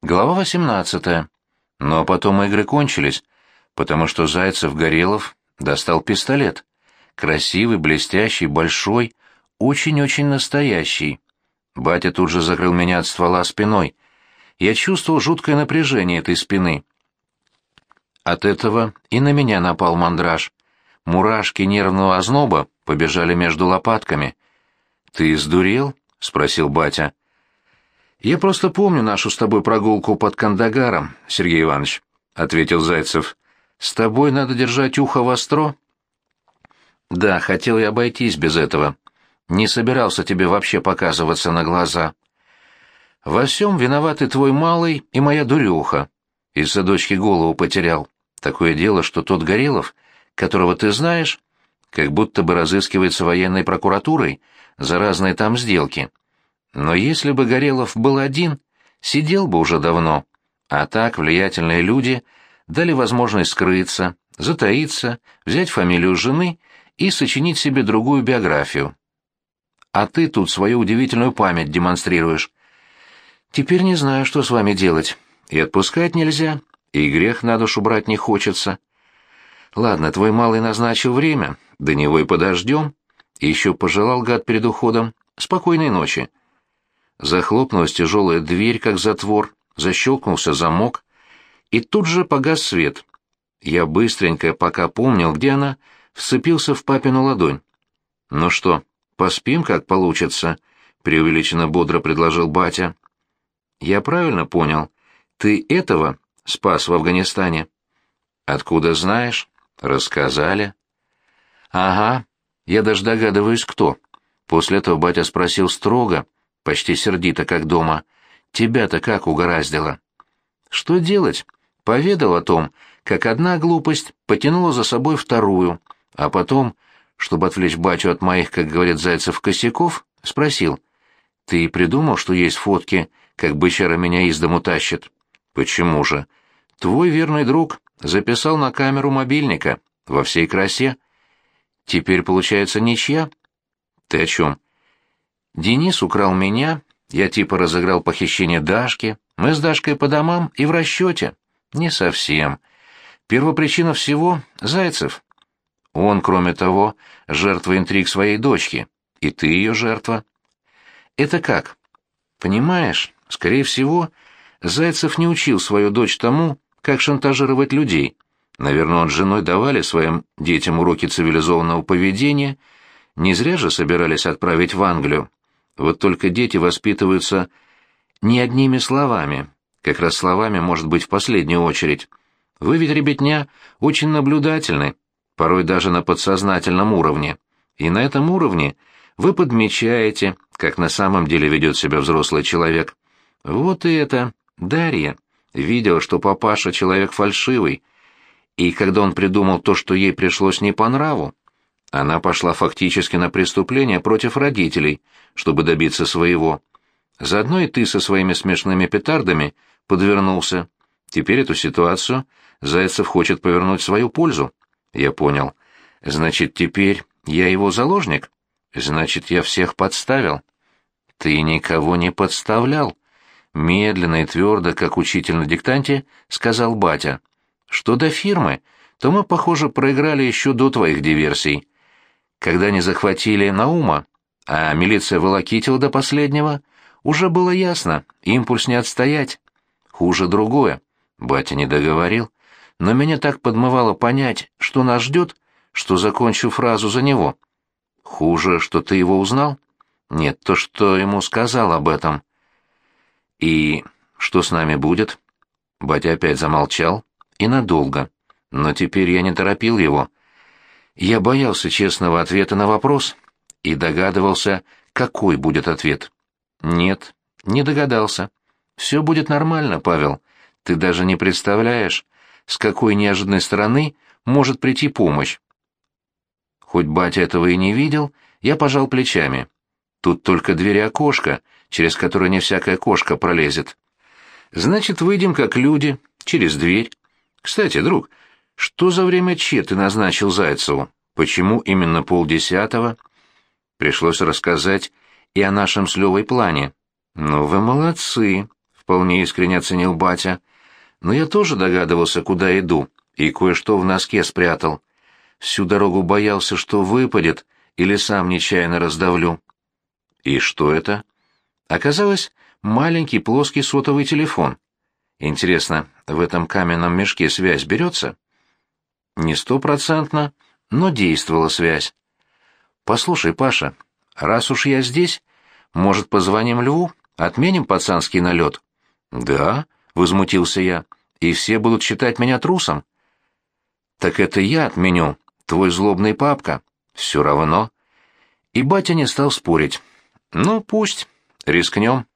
Глава 18. Но потом игры кончились, потому что Зайцев-Горелов достал пистолет. Красивый, блестящий, большой, очень-очень настоящий. Батя тут же закрыл меня от ствола спиной. Я чувствовал жуткое напряжение этой спины. От этого и на меня напал мандраж. Мурашки нервного озноба побежали между лопатками. «Ты сдурел?» — спросил батя. «Я просто помню нашу с тобой прогулку под Кандагаром, Сергей Иванович», — ответил Зайцев. «С тобой надо держать ухо востро». «Да, хотел я обойтись без этого. Не собирался тебе вообще показываться на глаза. Во всем виноваты твой малый и моя дурюха. Из-за дочки голову потерял. Такое дело, что тот Горелов, которого ты знаешь, как будто бы разыскивается военной прокуратурой за разные там сделки». Но если бы Горелов был один, сидел бы уже давно. А так влиятельные люди дали возможность скрыться, затаиться, взять фамилию жены и сочинить себе другую биографию. А ты тут свою удивительную память демонстрируешь. Теперь не знаю, что с вами делать. И отпускать нельзя, и грех на душу брать не хочется. Ладно, твой малый назначил время, до него и подождем. Еще пожелал гад перед уходом. Спокойной ночи. Захлопнулась тяжелая дверь, как затвор, защелкнулся замок, и тут же погас свет. Я быстренько, пока помнил, где она, вцепился в папину ладонь. «Ну что, поспим, как получится?» — преувеличенно бодро предложил батя. «Я правильно понял? Ты этого спас в Афганистане?» «Откуда знаешь?» «Рассказали». «Ага, я даже догадываюсь, кто». После этого батя спросил строго, — почти сердито, как дома. «Тебя-то как угораздило?» «Что делать?» Поведал о том, как одна глупость потянула за собой вторую, а потом, чтобы отвлечь батю от моих, как говорят Зайцев, косяков, спросил. «Ты придумал, что есть фотки, как бычара меня из дому тащит?» «Почему же?» «Твой верный друг записал на камеру мобильника, во всей красе. Теперь, получается, ничья?» «Ты о чем?» Денис украл меня, я типа разыграл похищение Дашки, мы с Дашкой по домам и в расчете. Не совсем. Первопричина всего — Зайцев. Он, кроме того, жертва интриг своей дочки, и ты ее жертва. Это как? Понимаешь, скорее всего, Зайцев не учил свою дочь тому, как шантажировать людей. Наверное, он с женой давали своим детям уроки цивилизованного поведения, не зря же собирались отправить в Англию. Вот только дети воспитываются не одними словами, как раз словами, может быть, в последнюю очередь. Вы ведь, ребятня, очень наблюдательны, порой даже на подсознательном уровне. И на этом уровне вы подмечаете, как на самом деле ведет себя взрослый человек. Вот и это, Дарья, видела, что папаша человек фальшивый, и когда он придумал то, что ей пришлось не по нраву, она пошла фактически на преступление против родителей, чтобы добиться своего. Заодно и ты со своими смешными петардами подвернулся. Теперь эту ситуацию Зайцев хочет повернуть в свою пользу. Я понял. Значит, теперь я его заложник? Значит, я всех подставил. Ты никого не подставлял. Медленно и твердо, как учитель на диктанте, сказал батя. Что до фирмы, то мы, похоже, проиграли еще до твоих диверсий. Когда они захватили Наума, а милиция волокитила до последнего, уже было ясно, импульс не отстоять. Хуже другое. Батя не договорил, но меня так подмывало понять, что нас ждет, что закончу фразу за него. Хуже, что ты его узнал? Нет, то, что ему сказал об этом. И что с нами будет? Батя опять замолчал, и надолго. Но теперь я не торопил его. Я боялся честного ответа на вопрос и догадывался, какой будет ответ. Нет, не догадался. Все будет нормально, Павел. Ты даже не представляешь, с какой неожиданной стороны может прийти помощь. Хоть батя этого и не видел, я пожал плечами. Тут только дверь и окошко, через которое не всякая кошка пролезет. Значит, выйдем как люди, через дверь. Кстати, друг, что за время Че ты назначил Зайцеву? Почему именно полдесятого? Пришлось рассказать и о нашем с Левой плане. Ну вы молодцы, вполне искренне оценил батя. Но я тоже догадывался, куда иду, и кое-что в носке спрятал. Всю дорогу боялся, что выпадет, или сам нечаянно раздавлю. И что это? Оказалось, маленький плоский сотовый телефон. Интересно, в этом каменном мешке связь берется? Не стопроцентно, но действовала связь. «Послушай, Паша, раз уж я здесь, может, позвоним Льву, отменим пацанский налет?» «Да», — возмутился я, — «и все будут считать меня трусом». «Так это я отменю, твой злобный папка. Все равно». И батя не стал спорить. «Ну, пусть. Рискнем».